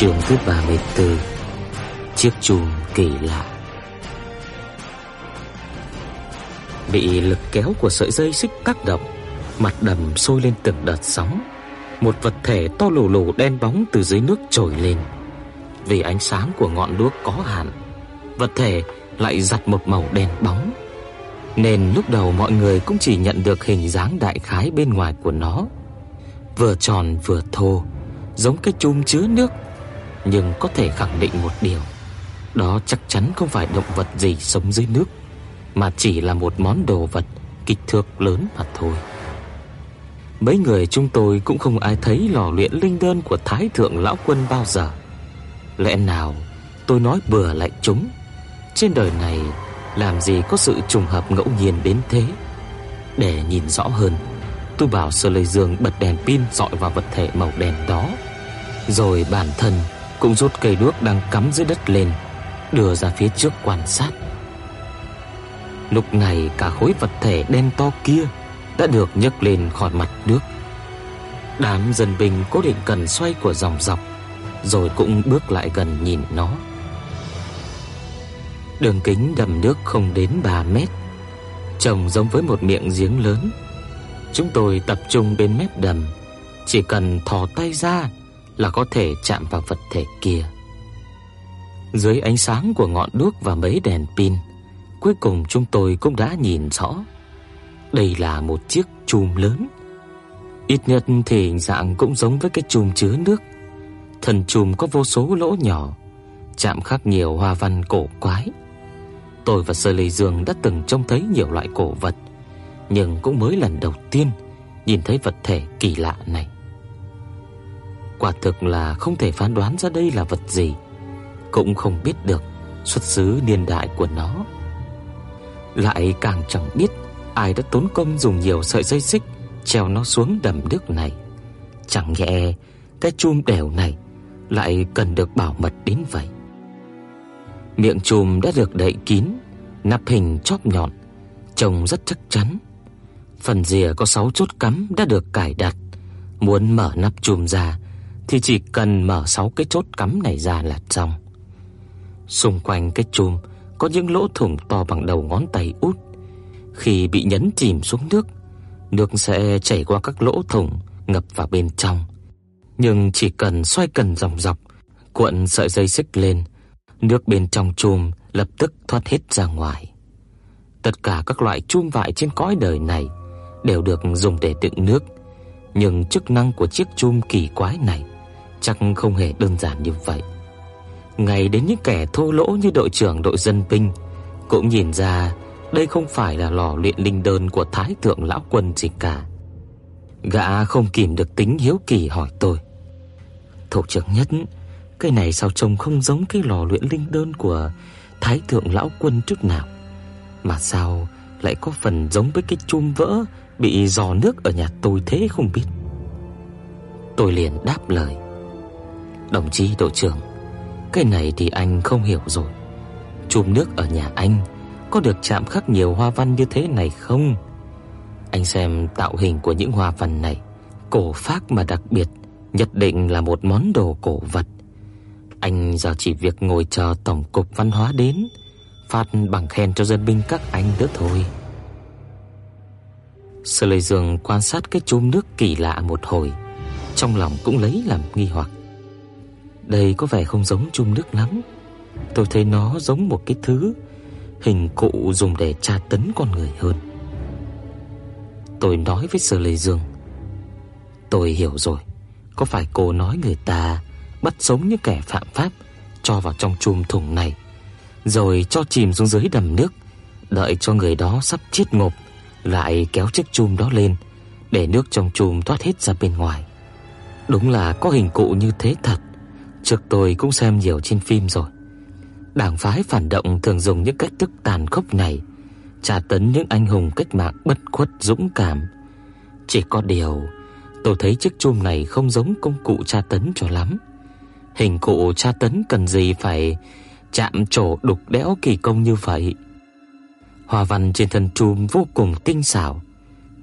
Trường thứ 34 Chiếc chùm kỳ lạ. Bị lực kéo của sợi dây xích tác động, Mặt đầm sôi lên từng đợt sóng. Một vật thể to lù lù đen bóng từ dưới nước trồi lên. Vì ánh sáng của ngọn đuốc có hạn, Vật thể lại giặt một màu đen bóng. Nên lúc đầu mọi người cũng chỉ nhận được hình dáng đại khái bên ngoài của nó. Vừa tròn vừa thô, Giống cái chum chứa nước nhưng có thể khẳng định một điều, đó chắc chắn không phải động vật gì sống dưới nước, mà chỉ là một món đồ vật kích thước lớn mà thôi. Mấy người chúng tôi cũng không ai thấy lò luyện linh đơn của Thái thượng lão quân bao giờ. Lẽ nào tôi nói bừa lại chúng? Trên đời này làm gì có sự trùng hợp ngẫu nhiên đến thế? Để nhìn rõ hơn, tôi bảo Sơ Lôi Dương bật đèn pin dọi vào vật thể màu đen đó, rồi bản thân cũng rút cây đuốc đang cắm dưới đất lên, đưa ra phía trước quan sát. Lúc này cả khối vật thể đen to kia đã được nhấc lên khỏi mặt nước. Đám dân binh cố định cần xoay của dòng dọc, rồi cũng bước lại gần nhìn nó. Đường kính đầm nước không đến 3 mét, trông giống với một miệng giếng lớn. Chúng tôi tập trung bên mép đầm, chỉ cần thò tay ra là có thể chạm vào vật thể kia. Dưới ánh sáng của ngọn đuốc và mấy đèn pin, cuối cùng chúng tôi cũng đã nhìn rõ. Đây là một chiếc chum lớn. Ít nhất thì hình dạng cũng giống với cái chum chứa nước. Thân chum có vô số lỗ nhỏ, chạm khắc nhiều hoa văn cổ quái. Tôi và Sơ Lê Dương đã từng trông thấy nhiều loại cổ vật, nhưng cũng mới lần đầu tiên nhìn thấy vật thể kỳ lạ này. Quả thực là không thể phán đoán ra đây là vật gì, cũng không biết được xuất xứ niên đại của nó. Lại càng chẳng biết ai đã tốn công dùng nhiều sợi dây xích treo nó xuống đầm nước này. Chẳng nhẽ cái chum đèo này lại cần được bảo mật đến vậy. Miệng chum đã được đậy kín, nắp hình chóp nhọn, trông rất chắc chắn. Phần rìa có 6 chốt cắm đã được cài đặt, muốn mở nắp chum ra thì chỉ cần mở sáu cái chốt cắm này ra là xong. Xung quanh cái chùm có những lỗ thủng to bằng đầu ngón tay út. Khi bị nhấn chìm xuống nước, nước sẽ chảy qua các lỗ thủng ngập vào bên trong. Nhưng chỉ cần xoay cần dòng dọc, cuộn sợi dây xích lên, nước bên trong chùm lập tức thoát hết ra ngoài. Tất cả các loại chum vại trên cõi đời này đều được dùng để đựng nước, nhưng chức năng của chiếc chum kỳ quái này chắc không hề đơn giản như vậy. Ngay đến những kẻ thô lỗ như đội trưởng đội dân binh cũng nhìn ra đây không phải là lò luyện linh đơn của Thái thượng lão quân gì cả. Gã không kìm được tính hiếu kỳ hỏi tôi: "Thủ trưởng nhất, cái này sao trông không giống cái lò luyện linh đơn của Thái thượng lão quân chút nào, mà sao lại có phần giống với cái chum vỡ bị giò nước ở nhà tôi thế không biết?" Tôi liền đáp lời: Đồng chí đội trưởng, cái này thì anh không hiểu rồi. Chùm nước ở nhà anh có được chạm khắc nhiều hoa văn như thế này không? Anh xem tạo hình của những hoa văn này, cổ phác mà đặc biệt, nhất định là một món đồ cổ vật. Anh giờ chỉ việc ngồi chờ tổng cục văn hóa đến, phát bằng khen cho dân binh các anh nữa thôi. Sở Lệ Dương quan sát cái chum nước kỳ lạ một hồi, trong lòng cũng lấy làm nghi hoặc. Đây có vẻ không giống chung nước lắm. Tôi thấy nó giống một cái thứ hình cụ dùng để tra tấn con người hơn. Tôi nói với Sở Lệ Dương, "Tôi hiểu rồi, có phải cô nói người ta bắt sống những kẻ phạm pháp cho vào trong chum thùng này, rồi cho chìm xuống dưới đầm nước, đợi cho người đó sắp chết ngộp lại kéo chiếc chum đó lên để nước trong chum thoát hết ra bên ngoài." Đúng là có hình cụ như thế thật trước tôi cũng xem nhiều trên phim rồi. Đảng phái phản động thường dùng những cách thức tàn khốc này tra tấn những anh hùng cách mạng bất khuất dũng cảm. Chỉ có điều, tôi thấy chiếc chum này không giống công cụ tra tấn cho lắm. Hình cụ tra tấn cần gì phải chạm trổ đục đẽo kỳ công như vậy. Hoa văn trên thân chum vô cùng tinh xảo,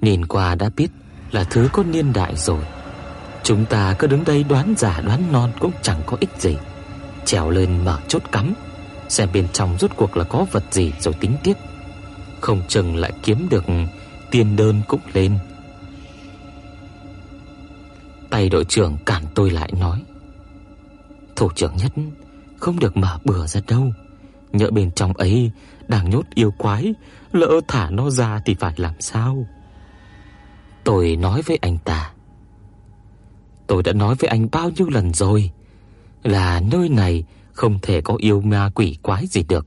nhìn qua đã biết là thứ có niên đại rồi. Chúng ta cứ đứng đây đoán giả đoán non cũng chẳng có ích gì. Trèo lên mở chốt cắm, xem bên trong rốt cuộc là có vật gì rồi tính tiếp. Không chừng lại kiếm được tiền đơn cũng lên. Tay đội trưởng cản tôi lại nói: "Thủ trưởng nhất không được mở bừa ra đâu. Nhỡ bên trong ấy đang nhốt yêu quái, lỡ thả nó ra thì phải làm sao?" Tôi nói với anh ta: Tôi đã nói với anh bao nhiêu lần rồi là nơi này không thể có yêu ma quỷ quái gì được.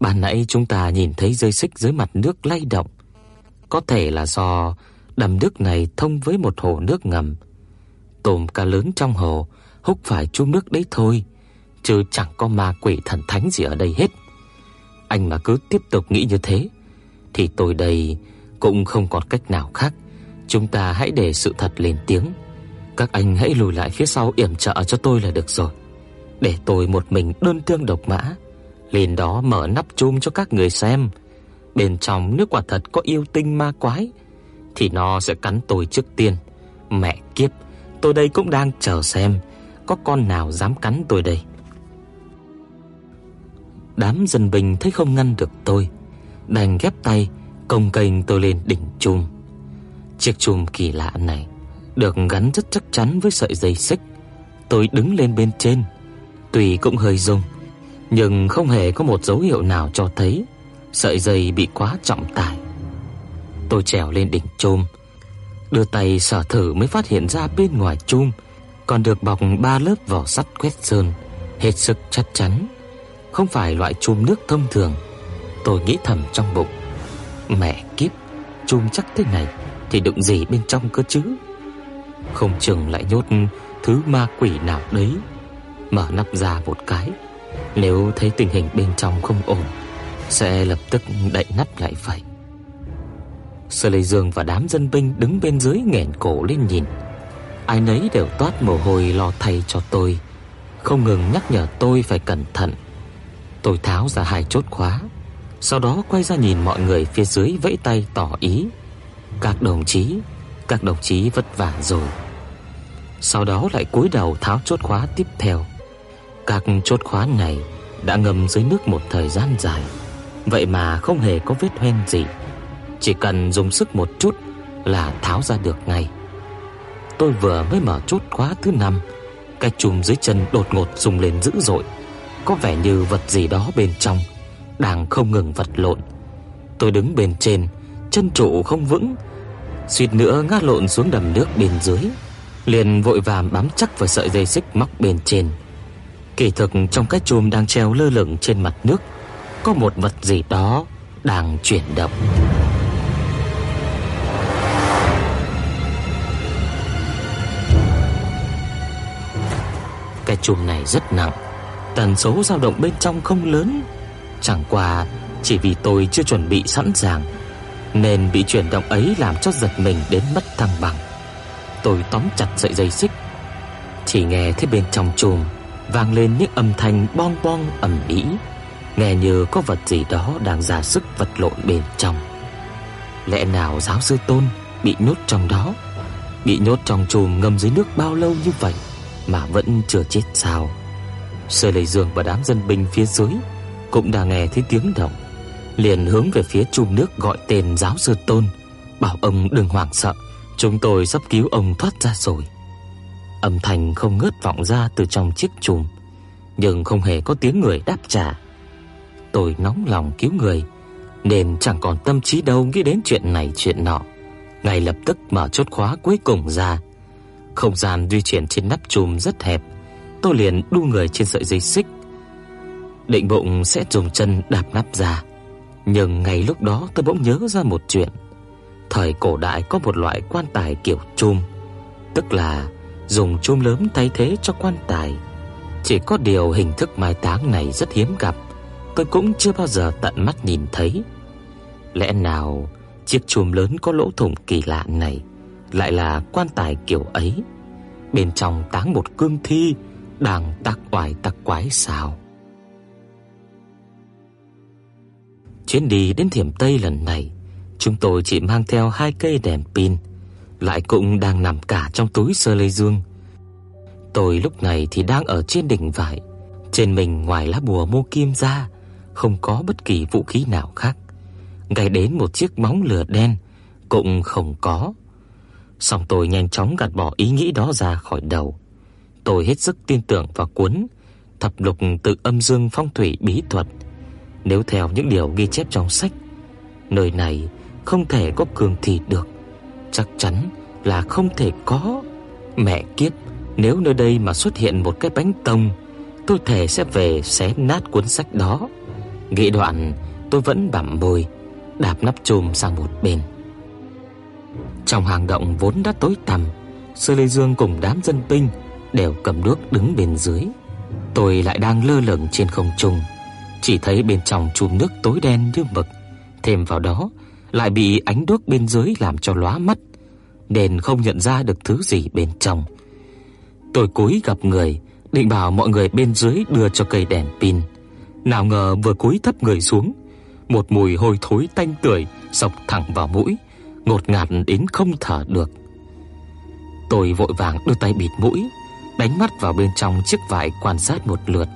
Ban nãy chúng ta nhìn thấy dây xích dưới mặt nước lay động, có thể là do đầm nước này thông với một hồ nước ngầm. Tôm cá lớn trong hồ húc phải chung nước đấy thôi, chứ chẳng có ma quỷ thần thánh gì ở đây hết. Anh mà cứ tiếp tục nghĩ như thế thì tôi đây cũng không còn cách nào khác. Chúng ta hãy để sự thật lên tiếng. Các anh hãy lùi lại phía sau yểm trợ cho tôi là được rồi. Để tôi một mình đơn thương độc mã lên đó mở nắp chum cho các người xem. Bên trong nước quả thật có yêu tinh ma quái thì nó sẽ cắn tôi trước tiên. Mẹ kiếp, tôi đây cũng đang chờ xem có con nào dám cắn tôi đây. Đám dân binh thấy không ngăn được tôi, đành ghép tay công kênh tôi lên đỉnh chum. Chiếc chum kỳ lạ này được gắn rất chắc chắn với sợi dây xích. Tôi đứng lên bên trên, tuy cũng hơi rung, nhưng không hề có một dấu hiệu nào cho thấy sợi dây bị quá trọng tải. Tôi trèo lên đỉnh chum, đưa tay sờ thử mới phát hiện ra bên ngoài chum còn được bọc ba lớp vỏ sắt quét sơn, hết sức chắc chắn, không phải loại chum nước thông thường. Tôi nghĩ thầm trong bụng, mẹ kiếp, chum chắc thế này thì đựng gì bên trong cơ chứ? Không chừng lại nhốt thứ ma quỷ nào đấy. Mở nắp ra một cái, nếu thấy tình hình bên trong không ổn, sẽ lập tức đậy nắp lại vậy. Sở Lệ Dương và đám dân binh đứng bên dưới nghẹn cổ lên nhìn. Ai nấy đều toát mồ hôi lo thay cho tôi, không ngừng nhắc nhở tôi phải cẩn thận. Tôi tháo ra hai chốt khóa, sau đó quay ra nhìn mọi người phía dưới vẫy tay tỏ ý. Các đồng chí, các đồng chí vất vả rồi. Sau đó lại cúi đầu tháo chốt khóa tiếp theo. Các chốt khóa này đã ngâm dưới nước một thời gian dài, vậy mà không hề có vết hoen gì. Chỉ cần dùng sức một chút là tháo ra được ngay. Tôi vừa mới mở chốt khóa thứ năm, cái chùm dưới chân đột ngột rung lên dữ dội, có vẻ như vật gì đó bên trong đang không ngừng vật lộn. Tôi đứng bên trên, chân trụ không vững, suýt nữa ngã lộn xuống đầm nước bên dưới, liền vội vàng bám chắc vào sợi dây xích móc bên trên. Kỳ thực trong cái chùm đang treo lơ lửng trên mặt nước, có một vật gì đó đang chuyển động. Cái chùm này rất nặng, tần số dao động bên trong không lớn, chẳng qua chỉ vì tôi chưa chuẩn bị sẵn sàng nên bị chuyển động ấy làm cho giật mình đến mất thăng bằng. Tôi tóm chặt sợi dây xích, chỉ nghe thấy bên trong chùm vang lên những âm thanh bong bong ầm ĩ, nghe như có vật gì đó đang ra sức vật lộn bên trong. Lẽ nào giáo sư Tôn bị nhốt trong đó? Bị nhốt trong chùm ngâm dưới nước bao lâu như vậy mà vẫn chưa chết sao? Sơ lầy Dương và đám dân binh phía dưới cũng đã nghe thấy tiếng động, liền hướng về phía chùm nước gọi tên giáo sư Tôn, bảo ông đừng hoảng sợ, chúng tôi sắp cứu ông thoát ra rồi. Âm thanh không ngớt vọng ra từ trong chiếc chùm, nhưng không hề có tiếng người đáp trả. Tôi nóng lòng cứu người, nên chẳng còn tâm trí đâu nghĩ đến chuyện này chuyện nọ. Ngay lập tức mở chốt khóa cuối cùng ra. Không gian di chuyển trên nắp chùm rất hẹp, tôi liền đu người trên sợi dây xích. Định bụng sẽ dùng chân đạp nắp ra, nhưng ngay lúc đó tôi bỗng nhớ ra một chuyện. Thời cổ đại có một loại quan tài kiểu chum, tức là dùng chum lớn thay thế cho quan tài. Chỉ có điều hình thức mai táng này rất hiếm gặp, tôi cũng chưa bao giờ tận mắt nhìn thấy. Lẽ nào chiếc chum lớn có lỗ thủng kỳ lạ này lại là quan tài kiểu ấy? Bên trong táng một cương thi đang tác oai tác quái sao? Chuyến đi đến Thiểm Tây lần này, chúng tôi chỉ mang theo hai cây đèn pin, lại cũng đang nằm cả trong túi sơ lê dương. Tôi lúc này thì đang ở trên đỉnh vải, trên mình ngoài lá bùa mô kim ra, không có bất kỳ vũ khí nào khác. Ngay đến một chiếc móng lửa đen cũng không có. song tôi nhanh chóng gạt bỏ ý nghĩ đó ra khỏi đầu. Tôi hết sức tin tưởng vào cuốn Thập lục tự âm dương phong thủy bí thuật. Nếu theo những điều ghi chép trong sách, nơi này không thể có cường thị được, chắc chắn là không thể có. Mẹ kiếp, nếu nơi đây mà xuất hiện một cái bánh tông, tôi thề sẽ về xé nát cuốn sách đó. Nghĩ đoạn, tôi vẫn bặm môi, đạp nắp chùm sang một bên. Trong hang động vốn đã tối tăm, Sư Lê Dương cùng đám dân binh đều cầm đuốc đứng bên dưới. Tôi lại đang lơ lửng trên không trung, chỉ thấy bên trong chùm nước tối đen như mực, thêm vào đó lại bị ánh đuốc bên dưới làm cho lóa mắt, nên không nhận ra được thứ gì bên trong. Tôi cúi gặp người, định bảo mọi người bên dưới đưa cho cây đèn pin. Nào ngờ vừa cúi thấp người xuống, một mùi hôi thối tanh tưởi xộc thẳng vào mũi, ngột ngạt đến không thở được. Tôi vội vàng đưa tay bịt mũi, đánh mắt vào bên trong chiếc vải quan sát một lượt,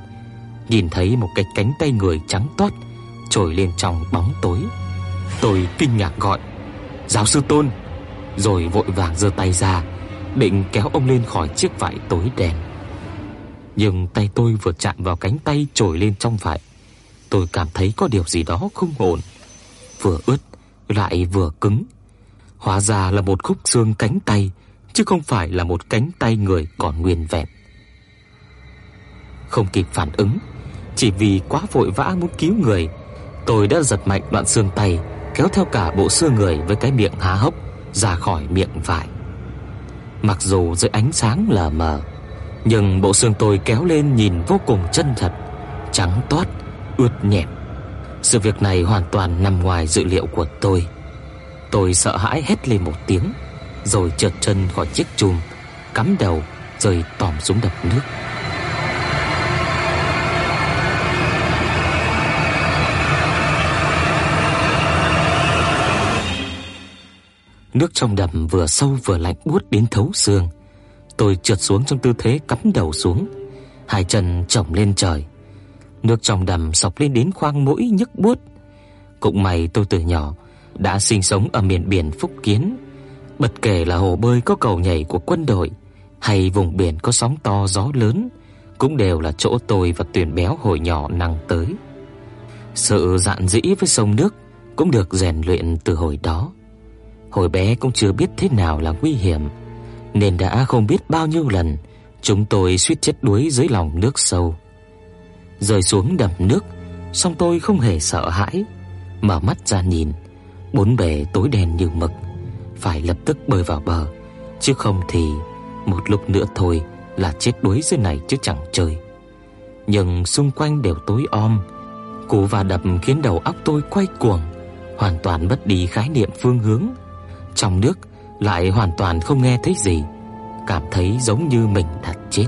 nhìn thấy một cái cánh tay người trắng toát trồi lên trong bóng tối. Tôi kinh ngạc gọi: "Giáo sư Tôn!" Rồi vội vàng giơ tay ra, định kéo ông lên khỏi chiếc vải tối đen. Nhưng tay tôi vừa chạm vào cánh tay trồi lên trong vải, tôi cảm thấy có điều gì đó không ổn, vừa ướt lại vừa cứng. Hóa ra là một khúc xương cánh tay, chứ không phải là một cánh tay người còn nguyên vẹn. Không kịp phản ứng, chỉ vì quá vội vã muốn cứu người, tôi đã giật mạnh đoạn xương tay, kéo theo cả bộ xương người với cái miệng há hốc ra khỏi miệng vải. Mặc dù dưới ánh sáng lờ mờ, nhưng bộ xương tôi kéo lên nhìn vô cùng chân thật, trắng toát, ướt nhẹp. Sự việc này hoàn toàn nằm ngoài dự liệu của tôi. Tôi sợ hãi hét lên một tiếng, rồi trượt chân khỏi chiếc chùm, cắm đầu rơi tòm xuống đập nước. Nước trong đầm vừa sâu vừa lạnh buốt đến thấu xương. Tôi trượt xuống trong tư thế cắm đầu xuống, hai chân chổng lên trời. Nước trong đầm sộc lên đến khoang mũi nhức buốt. Cũng may tôi từ nhỏ đã sinh sống ở miền biển Phúc Kiến, bất kể là hồ bơi có cầu nhảy của quân đội hay vùng biển có sóng to gió lớn, cũng đều là chỗ tôi và Tuyền Béo hồi nhỏ năng tới. Sự dạn dĩ với sông nước cũng được rèn luyện từ hồi đó. Hồi bé cũng chưa biết thế nào là nguy hiểm, nên đã không biết bao nhiêu lần chúng tôi suýt chết đuối dưới lòng nước sâu. Rơi xuống đầm nước, song tôi không hề sợ hãi, mở mắt ra nhìn, bốn bề tối đen như mực, phải lập tức bơi vào bờ, chứ không thì một lúc nữa thôi là chết đuối dưới này chứ chẳng chơi. Nhưng xung quanh đều tối om, cú va đập khiến đầu óc tôi quay cuồng, hoàn toàn mất đi khái niệm phương hướng. Trong nước lại hoàn toàn không nghe thấy gì, cảm thấy giống như mình đã chết.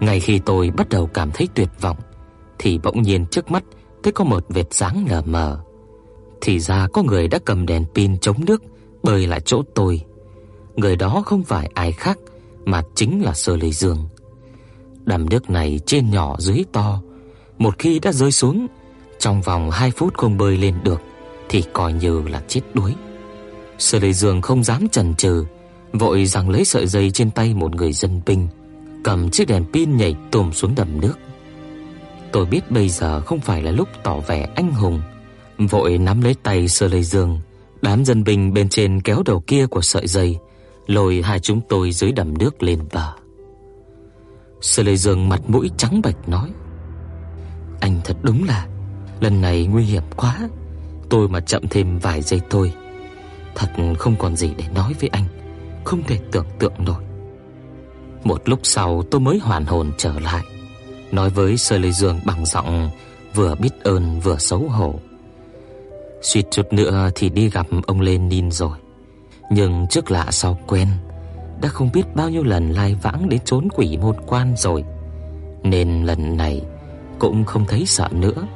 Ngay khi tôi bắt đầu cảm thấy tuyệt vọng thì bỗng nhiên trước mắt thấy có một vệt sáng lờ mờ. Thì ra có người đã cầm đèn pin chống nước bơi lại chỗ tôi. Người đó không phải ai khác mà chính là Sơ Lê Dương. Đầm nước này trên nhỏ dưới to, một khi đã rơi xuống, trong vòng 2 phút không bơi lên được thì coi như là chết đuối. Sơ Lê Dương không dám chần chừ, vội giằng lấy sợi dây trên tay một người dân binh, cầm chiếc đèn pin nhảy tùm xuống đầm nước. Tôi biết bây giờ không phải là lúc tỏ vẻ anh hùng, vội nắm lấy tay Sơ Lê Dương, đám dân binh bên trên kéo đầu kia của sợi dây, lôi hai chúng tôi dưới đầm nước lên bờ. Sơ Lê Dương mặt mũi trắng bệch nói: "Anh thật đúng là lần này nguy hiểm quá, tôi mà chậm thêm vài giây thôi, thật không còn gì để nói với anh, không thể tưởng tượng nổi." Một lúc sau tôi mới hoàn hồn trở lại, nói với Sơ Lê Dương bằng giọng vừa biết ơn vừa xấu hổ. Suýt chút nữa thì đi gặp ông Lenin rồi, nhưng trước lạ sau quen, đã không biết bao nhiêu lần lai vãng đến trốn quỷ môn quan rồi, nên lần này cũng không thấy sợ nữa.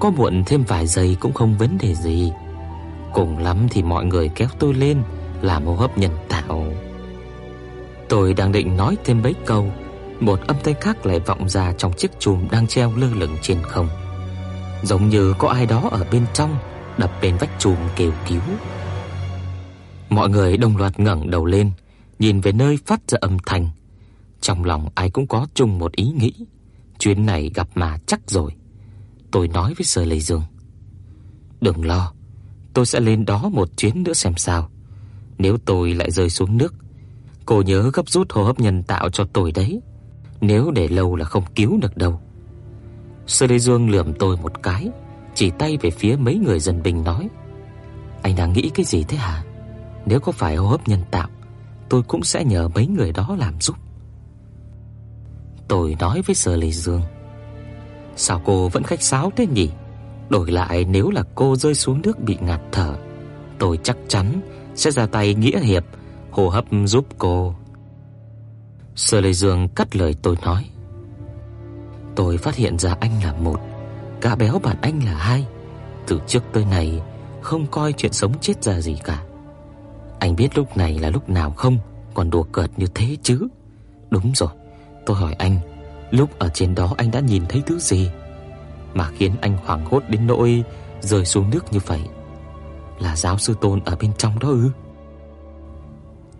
Có muộn thêm vài giây cũng không vấn đề gì. Cùng lắm thì mọi người kéo tôi lên làm hô hấp nhân tạo. Tôi đang định nói thêm mấy câu, một âm thanh khác lại vọng ra trong chiếc chùm đang treo lơ lửng trên không. Giống như có ai đó ở bên trong đập bên vách chùm kêu cứu. Mọi người đồng loạt ngẩng đầu lên, nhìn về nơi phát ra âm thanh. Trong lòng ai cũng có chung một ý nghĩ, chuyến này gặp mà chắc rồi. Tôi nói với Sở Lệ Dương, "Đừng lo, tôi sẽ lên đó một chuyến nữa xem sao. Nếu tôi lại rơi xuống nước, cô nhớ gấp rút hô hấp nhân tạo cho tôi đấy. Nếu để lâu là không cứu được đâu." Sơ Lê Dương lườm tôi một cái, chỉ tay về phía mấy người dân binh nói: "Anh đang nghĩ cái gì thế hả? Nếu có phải hô hấp nhân tạo, tôi cũng sẽ nhờ mấy người đó làm giúp." Tôi nói với Sơ Lê Dương: "Sao cô vẫn khách sáo thế nhỉ? Đổi lại nếu là cô rơi xuống nước bị ngạt thở, tôi chắc chắn sẽ ra tay nghĩa hiệp hô hấp giúp cô." Sở Lệ Dương cắt lời tôi nói: "Tôi phát hiện ra anh là một, gã béo bạn anh là hai, từ trước tới nay không coi chuyện sống chết ra gì cả. Anh biết lúc này là lúc nào không, còn đùa cợt như thế chứ?" Đúng rồi. Tôi hỏi anh, lúc ở trên đó anh đã nhìn thấy thứ gì mà khiến anh hoảng hốt đến nỗi rơi xuống nước như vậy? Là giáo sư Tôn ở bên trong đó ư?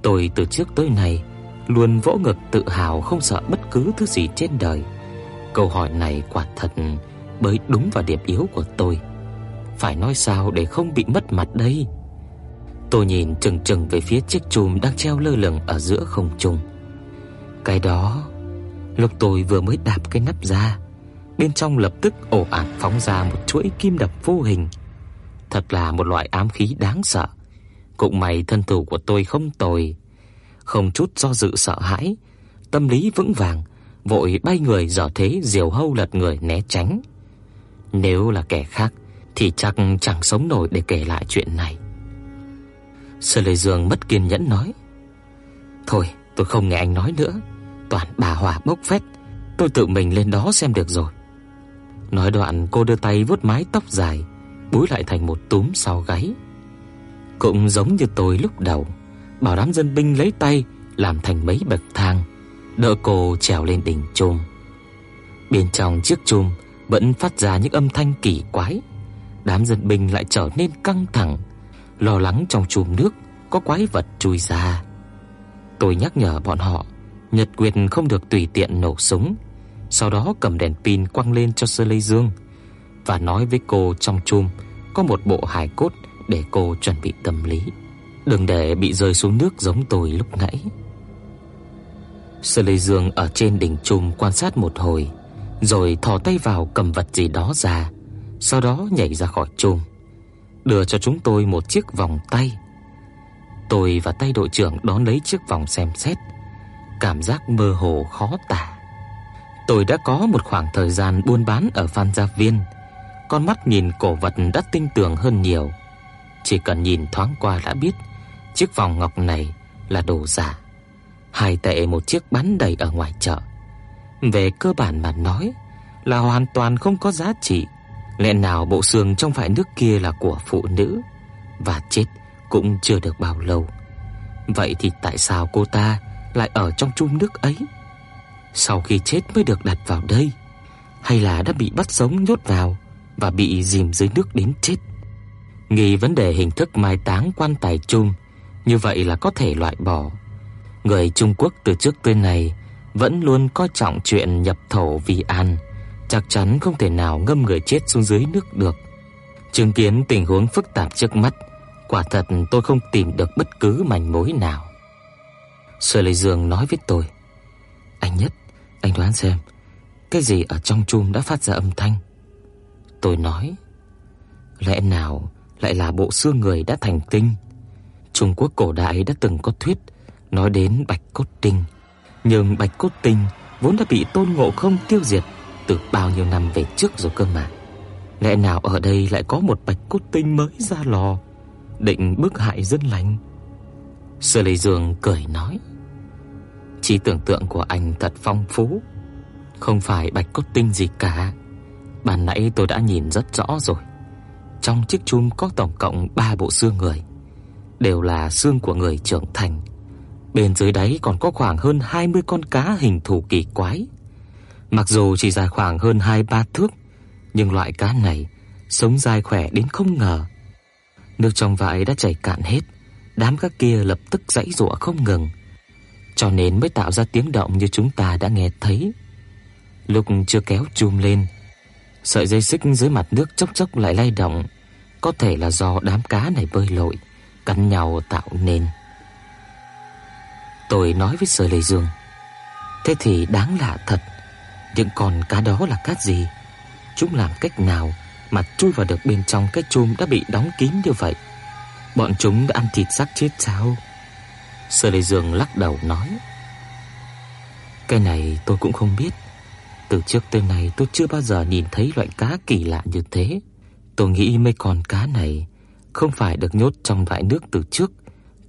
Tôi từ trước tới nay luôn vỗ ngực tự hào không sợ bất cứ thứ gì trên đời. Câu hỏi này quả thật bới đúng vào điểm yếu của tôi. Phải nói sao để không bị mất mặt đây? Tôi nhìn chừng chừng về phía chiếc chùm đang treo lơ lửng ở giữa không trung. Cái đó Lúc tôi vừa mới đạp cái nắp ra, bên trong lập tức ồ ạt phóng ra một chuỗi kim đập vô hình. Thật là một loại ám khí đáng sợ. Cũng may thân thủ của tôi không tồi, không chút do dự sợ hãi, tâm lý vững vàng, vội bay người dò thế diều hâu lật người né tránh. Nếu là kẻ khác thì chắc chẳng sống nổi để kể lại chuyện này. Sở Lệ Dương mất kiên nhẫn nói: "Thôi, tôi không nghe anh nói nữa." toàn bà hỏa bốc phét, tôi tự mình lên đó xem được rồi. Nói đoạn cô đưa tay vuốt mái tóc dài, búi lại thành một túm sau gáy. Cũng giống như tôi lúc đầu, bảo đám dân binh lấy tay làm thành mấy bậc thang, đỡ cô trèo lên đỉnh chùm. Bên trong chiếc chùm vẫn phát ra những âm thanh kỳ quái. Đám dân binh lại trở nên căng thẳng, lo lắng trong chùm nước có quái vật chui ra. Tôi nhắc nhở bọn họ Nhật Nguyệt không được tùy tiện nổ súng, sau đó cầm đèn pin quăng lên cho Sơ Lây Dương và nói với cô trong chum có một bộ hài cốt để cô chuẩn bị tâm lý, đừng để bị rơi xuống nước giống tôi lúc nãy. Sơ Lây Dương ở trên đỉnh chum quan sát một hồi, rồi thò tay vào cầm vật gì đó ra, sau đó nhảy ra khỏi chum, đưa cho chúng tôi một chiếc vòng tay. Tôi và tay đội trưởng đón lấy chiếc vòng xem xét cảm giác mơ hồ khó tả. Tôi đã có một khoảng thời gian buôn bán ở Phan Gia Viên, con mắt nhìn cổ vật đã tinh tường hơn nhiều. Chỉ cần nhìn thoáng qua đã biết chiếc vòng ngọc này là đồ giả. Hai tệ một chiếc bán đầy ở ngoài chợ. Về cơ bản mà nói là hoàn toàn không có giá trị. Lẽ nào bộ xương trong vại nước kia là của phụ nữ và chết cũng chưa được bao lâu. Vậy thì tại sao cô ta lại ở trong chum nước ấy? Sau khi chết mới được đặt vào đây, hay là đã bị bắt sống nhốt vào và bị dìm dưới nước đến chết? Nghi vấn đề hình thức mai táng quan tài chung như vậy là có thể loại bỏ. Người Trung Quốc từ trước tới nay vẫn luôn coi trọng chuyện nhập thổ vì an, chắc chắn không thể nào ngâm người chết xuống dưới nước được. Chứng kiến tình huống phức tạp trước mắt, quả thật tôi không tìm được bất cứ manh mối nào. Sở Lệ Dương nói với tôi: "Anh nhất, anh đoán xem, cái gì ở trong chum đã phát ra âm thanh?" Tôi nói: "Lẽ nào lại là bộ xương người đã thành tinh?" Trung Quốc cổ đại đã từng có thuyết nói đến bạch cốt tinh, Nhưng Bạch Cốt Tinh vốn đã bị Tôn Ngộ Không tiêu diệt từ bao nhiêu năm về trước rồi cơ mà. Lẽ nào ở đây lại có một Bạch Cốt Tinh mới ra lò, định bức hại dân lành? Sơ Lệ Dương cười nói: "Trí tưởng tượng của anh thật phong phú, không phải Bạch Cốt Tinh gì cả. Ban nãy tôi đã nhìn rất rõ rồi. Trong chiếc chum có tổng cộng 3 bộ xương người, đều là xương của người trưởng thành." Bên dưới đáy còn có khoảng hơn 20 con cá hình thù kỳ quái. Mặc dù chỉ dài khoảng hơn 2-3 thước, nhưng loại cá này sống dài khỏe đến không ngờ. Nước trong vại đã chảy cạn hết, đám cá kia lập tức giãy giụa không ngừng, cho nên mới tạo ra tiếng động như chúng ta đã nghe thấy. Lúc chưa kéo chum lên, sợi dây xích dưới mặt nước chốc chốc lại lay động, có thể là do đám cá này bơi lội, cắn nhau tạo nên. Tôi nói với Sở Lệ Dương, thế thì đáng lạ thật, những con cá đó là cá gì? Chúng làm cách nào mà chui vào được bên trong cái chum đã bị đóng kín như vậy? Bọn chúng đã ăn thịt xác chết sao? Sở Lê Dương lắc đầu nói, cái này tôi cũng không biết. Từ trước tới nay tôi chưa bao giờ nhìn thấy loại cá kỳ lạ như thế. Tôi nghĩ mấy con cá này không phải được nhốt trong loại nước từ trước,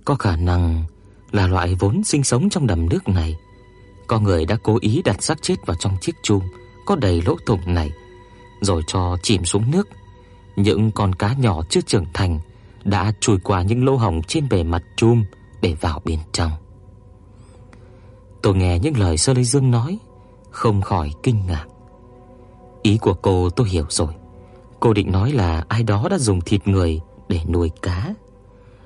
có khả năng là loại vốn sinh sống trong đầm nước này. Có người đã cố ý đặt xác chết vào trong chiếc chum có đầy lỗ thủng này, rồi cho chìm xuống nước. Những con cá nhỏ chưa trưởng thành đã chui qua những lỗ hổng trên bề mặt chum để vào bên trong. Tôi nghe những lời Sơ Lê Dương nói, không khỏi kinh ngạc. Ý của cô tôi hiểu rồi. Cô định nói là ai đó đã dùng thịt người để nuôi cá.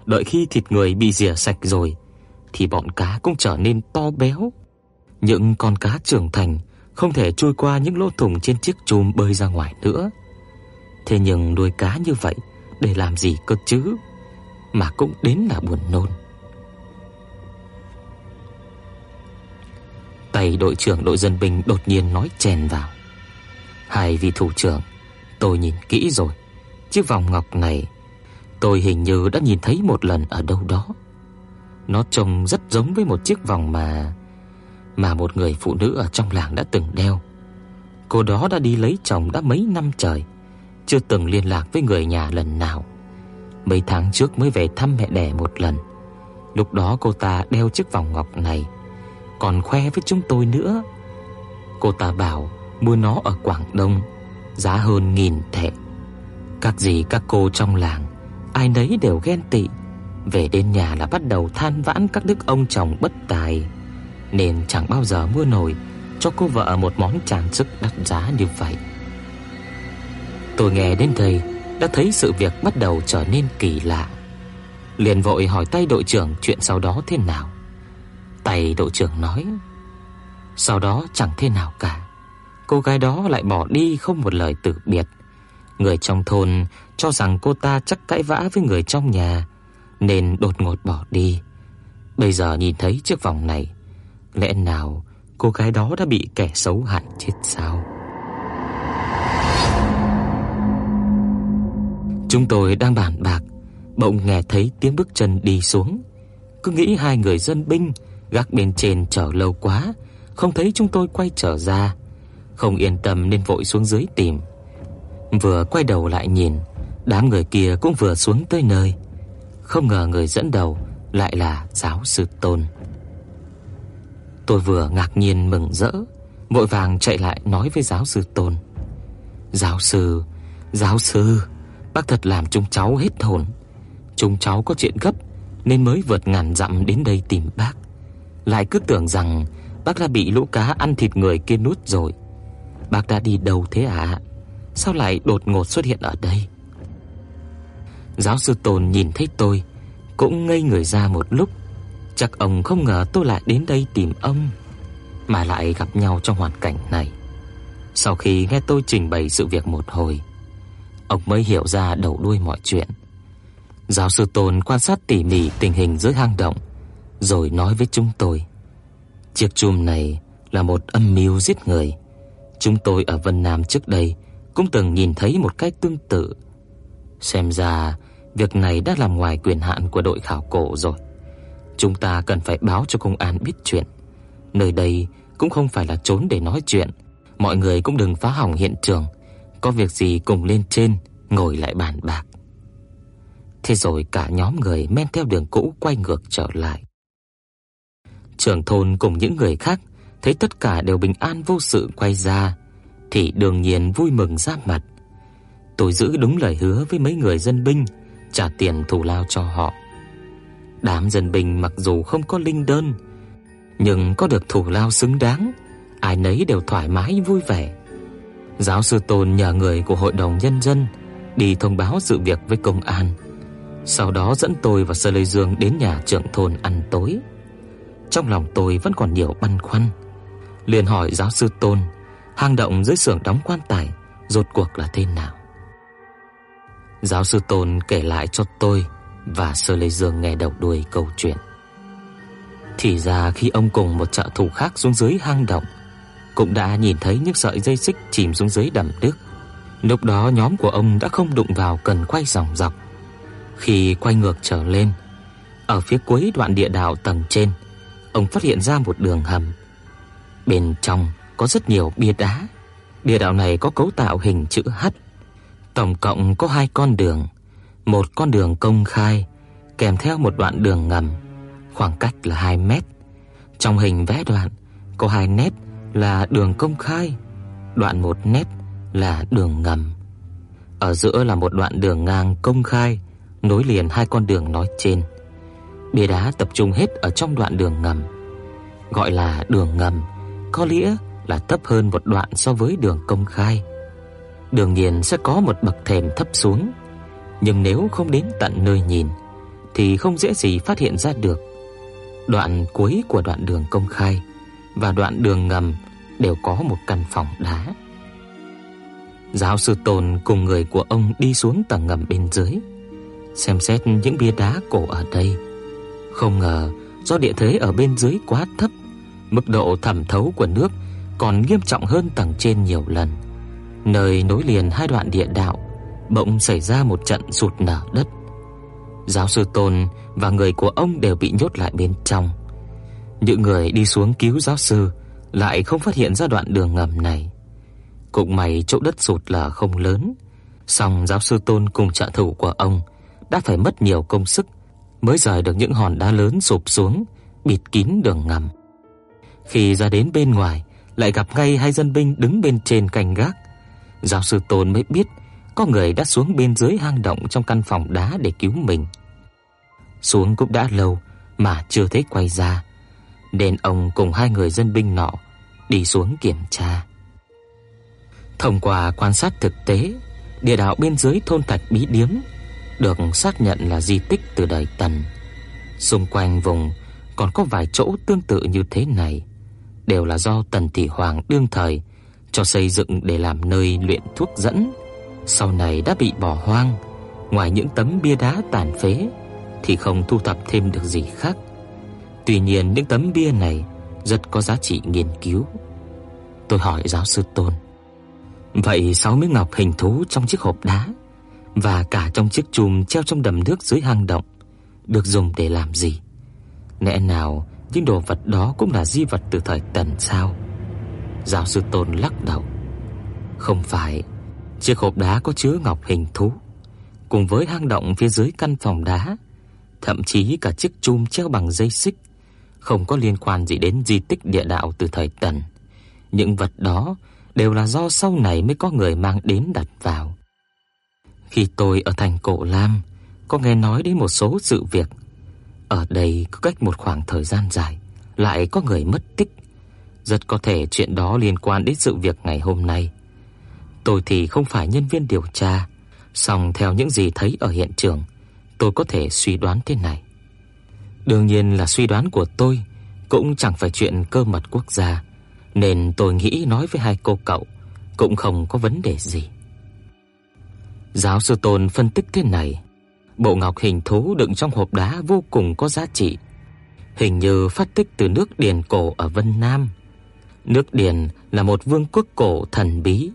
Đợi khi thịt người bị rửa sạch rồi thì bọn cá cũng trở nên to béo. Những con cá trưởng thành không thể trôi qua những lỗ thủng trên chiếc chùm bơi ra ngoài nữa. Thế nhưng nuôi cá như vậy để làm gì cơ chứ? Mà cũng đến là buồn nôn. Tay đội trưởng đội dân binh đột nhiên nói chèn vào. Hai vị thủ trưởng, tôi nhìn kỹ rồi. Chiếc vòng ngọc này tôi hình như đã nhìn thấy một lần ở đâu đó. Nó trông rất giống với một chiếc vòng mà mà một người phụ nữ ở trong làng đã từng đeo. Cô đó đã đi lấy chồng đã mấy năm trời, chưa từng liên lạc với người nhà lần nào. Mấy tháng trước mới về thăm mẹ đẻ một lần. Lúc đó cô ta đeo chiếc vòng ngọc này, còn khoe với chúng tôi nữa. Cô ta bảo mua nó ở Quảng Đông, giá hơn nghìn tệ. Các gì các cô trong làng, ai nấy đều ghen tị về đến nhà là bắt đầu than vãn các đức ông chồng bất tài, nên chẳng bao giờ mua nổi cho cô vợ một món trang sức đắt giá như vậy. Tôi nghe đến đây đã thấy sự việc bắt đầu trở nên kỳ lạ. Liền vội hỏi tay đội trưởng chuyện sau đó thế nào. Tay đội trưởng nói: "Sau đó chẳng thế nào cả. Cô gái đó lại bỏ đi không một lời từ biệt. Người trong thôn cho rằng cô ta chắc cãi vã với người trong nhà, nên đột ngột bỏ đi. Bây giờ nhìn thấy chiếc vòng này, lẽ nào cô gái đó đã bị kẻ xấu hại chết sao? Chúng tôi đang bàn bạc, bỗng nghe thấy tiếng bước chân đi xuống. Cứ nghĩ hai người dân binh gác bên trên chờ lâu quá, không thấy chúng tôi quay trở ra, không yên tâm nên vội xuống dưới tìm. Vừa quay đầu lại nhìn, đám người kia cũng vừa xuống tới nơi. Không ngờ người dẫn đầu lại là giáo sư Tôn. Tôi vừa ngạc nhiên mừng rỡ, vội vàng chạy lại nói với giáo sư Tôn. "Giáo sư, giáo sư, bác thật làm chúng cháu hết hồn. Chúng cháu có chuyện gấp nên mới vượt ngàn dặm đến đây tìm bác. Lại cứ tưởng rằng bác đã bị lũ cá ăn thịt người kia nuốt rồi. Bác đã đi đâu thế ạ? À? Sao lại đột ngột xuất hiện ở đây?" Giáo sư Tôn nhìn thấy tôi cũng ngây người ra một lúc. Chắc ông không ngờ tôi lại đến đây tìm ông mà lại gặp nhau trong hoàn cảnh này. Sau khi nghe tôi trình bày sự việc một hồi, ông mới hiểu ra đầu đuôi mọi chuyện. Giáo sư Tôn quan sát tỉ mỉ tình hình dưới hang động, rồi nói với chúng tôi: "Chiếc chum này là một âm mưu giết người. Chúng tôi ở Vân Nam trước đây cũng từng nhìn thấy một cái tương tự. Xem ra Việc này đã nằm ngoài quyền hạn của đội khảo cổ rồi. Chúng ta cần phải báo cho công an biết chuyện, Nơi đây cũng không phải là trốn để nói chuyện, mọi người cũng đừng phá hỏng hiện trường, có việc gì cùng lên trên ngồi lại bàn bạc. Thế rồi cả nhóm người men theo đường cũ quay ngược trở lại. Trưởng thôn cùng những người khác thấy tất cả đều bình an vô sự quay ra thì đương nhiên vui mừng ra mặt. Tôi giữ đúng lời hứa với mấy người dân binh, trả tiền thù lao cho họ. Đám dân binh mặc dù không có linh đơn, nhưng có được thù lao xứng đáng, ai nấy đều thoải mái vui vẻ. Giáo sư Tôn nhờ người của hội đồng nhân dân đi thông báo sự việc với công an. Sau đó dẫn tôi và Sơ Lê Dương đến nhà trưởng thôn ăn tối. Trong lòng tôi vẫn còn nhiều băn khoăn, liền hỏi giáo sư Tôn, hang động dưới xưởng đóng quan tài rốt cuộc là thế nào. Giáo sư Tôn kể lại cho tôi và Sơ Lê Dương nghe đầu đuôi câu chuyện. Thì ra khi ông cùng một trợ thủ khác xuống dưới hang động, cũng đã nhìn thấy những sợi dây xích chìm xuống dưới đầm nước. Lúc đó nhóm của ông đã không đụng vào cần quay dòng dọc. Khi quay ngược trở lên, ở phía cuối đoạn địa đạo tầng trên, ông phát hiện ra một đường hầm. Bên trong có rất nhiều bia đá. Bia đá này có cấu tạo hình chữ H. Tổng cộng có hai con đường, một con đường công khai kèm theo một đoạn đường ngầm, khoảng cách là 2 mét. Trong hình vẽ đoạn có hai nét là đường công khai, đoạn một nét là đường ngầm. Ở giữa là một đoạn đường ngang công khai nối liền hai con đường nói trên. Bia đá tập trung hết ở trong đoạn đường ngầm. Gọi là đường ngầm, có nghĩa là thấp hơn một đoạn so với đường công khai. Đương nhiên sẽ có một bậc thềm thấp xuống, nhưng nếu không đến tận nơi nhìn thì không dễ gì phát hiện ra được. Đoạn cuối của đoạn đường công khai và đoạn đường ngầm đều có một căn phòng đá. Giáo sư Tôn cùng người của ông đi xuống tầng ngầm bên dưới, xem xét những bia đá cổ ở đây. Không ngờ do địa thế ở bên dưới quá thấp, mức độ thẩm thấu của nước còn nghiêm trọng hơn tầng trên nhiều lần. Nơi nối liền hai đoạn địa đạo bỗng xảy ra một trận sụt nở đất. Giáo sư Tôn và người của ông đều bị nhốt lại bên trong. Những người đi xuống cứu giáo sư lại không phát hiện ra đoạn đường ngầm này. Cũng may chỗ đất sụt là không lớn, song giáo sư Tôn cùng trợ thủ của ông đã phải mất nhiều công sức mới rời được những hòn đá lớn sụp xuống, bịt kín đường ngầm. Khi ra đến bên ngoài, lại gặp ngay hai dân binh đứng bên trên canh gác. Giáo sư Tôn mới biết có người đã xuống bên dưới hang động trong căn phòng đá để cứu mình. Xuống cũng đã lâu mà chưa thấy quay ra, nên ông cùng hai người dân binh nọ đi xuống kiểm tra. Thông qua quan sát thực tế, địa đạo bên dưới thôn Thạch Bí Điếm được xác nhận là di tích từ đời Tần. Xung quanh vùng còn có vài chỗ tương tự như thế này, đều là do Tần Thị Hoàng đương thời cho xây dựng để làm nơi luyện thuốc dẫn, sau này đã bị bỏ hoang. Ngoài những tấm bia đá tàn phế thì không thu thập thêm được gì khác. Tuy nhiên những tấm bia này rất có giá trị nghiên cứu. Tôi hỏi giáo sư Tôn, vậy sáu miếng ngọc hình thú trong chiếc hộp đá và cả trong chiếc chùm treo trong đầm nước dưới hang động được dùng để làm gì? Lẽ nào những đồ vật đó cũng là di vật từ thời Tần sao? Giáo sư Tôn lắc đầu. Không phải, chiếc hộp đá có chứa ngọc hình thú, cùng với hang động phía dưới căn phòng đá, thậm chí cả chiếc chum treo bằng dây xích, không có liên quan gì đến di tích địa đạo từ thời Tần. Những vật đó đều là do sau này mới có người mang đến đặt vào. Khi tôi ở thành Cổ Lam, có nghe nói đến một số sự việc. Ở đây có cách một khoảng thời gian dài lại có người mất tích. Rất có thể chuyện đó liên quan đến sự việc ngày hôm nay. Tôi thì không phải nhân viên điều tra, song theo những gì thấy ở hiện trường, tôi có thể suy đoán thế này. Đương nhiên là suy đoán của tôi, cũng chẳng phải chuyện cơ mật quốc gia, nên tôi nghĩ nói với hai cô cậu cũng không có vấn đề gì. Giáo sư Tôn phân tích thế này, bộ ngọc hình thú đựng trong hộp đá vô cùng có giá trị, hình như phát tích từ nước Điền cổ ở Vân Nam. Nước Điền là một vương quốc cổ thần bí,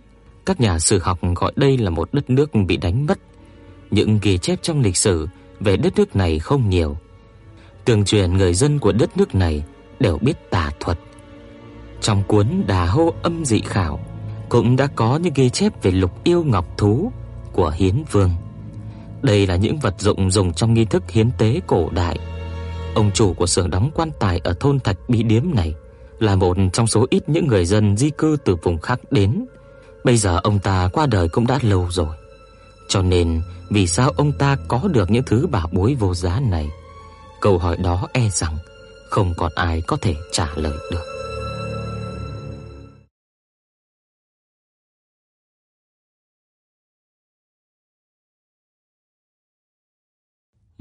các nhà sử học gọi đây là một đất nước bị đánh mất. Những ghi chép trong lịch sử về đất nước này không nhiều. Tương truyền người dân của đất nước này đều biết tà thuật, Trong cuốn Đà Hô Âm Dị Khảo cũng đã có những ghi chép về lục yêu ngọc thú của Hiến Vương. Đây là những vật dụng dùng trong nghi thức hiến tế cổ đại. Ông chủ của xưởng đóng quan tài ở thôn Thạch Bí Điếm này là một trong số ít những người dân di cư từ vùng khác đến. Bây giờ ông ta qua đời cũng đã lâu rồi. Cho nên, vì sao ông ta có được những thứ bảo bối vô giá này? Câu hỏi đó e rằng không còn ai có thể trả lời được.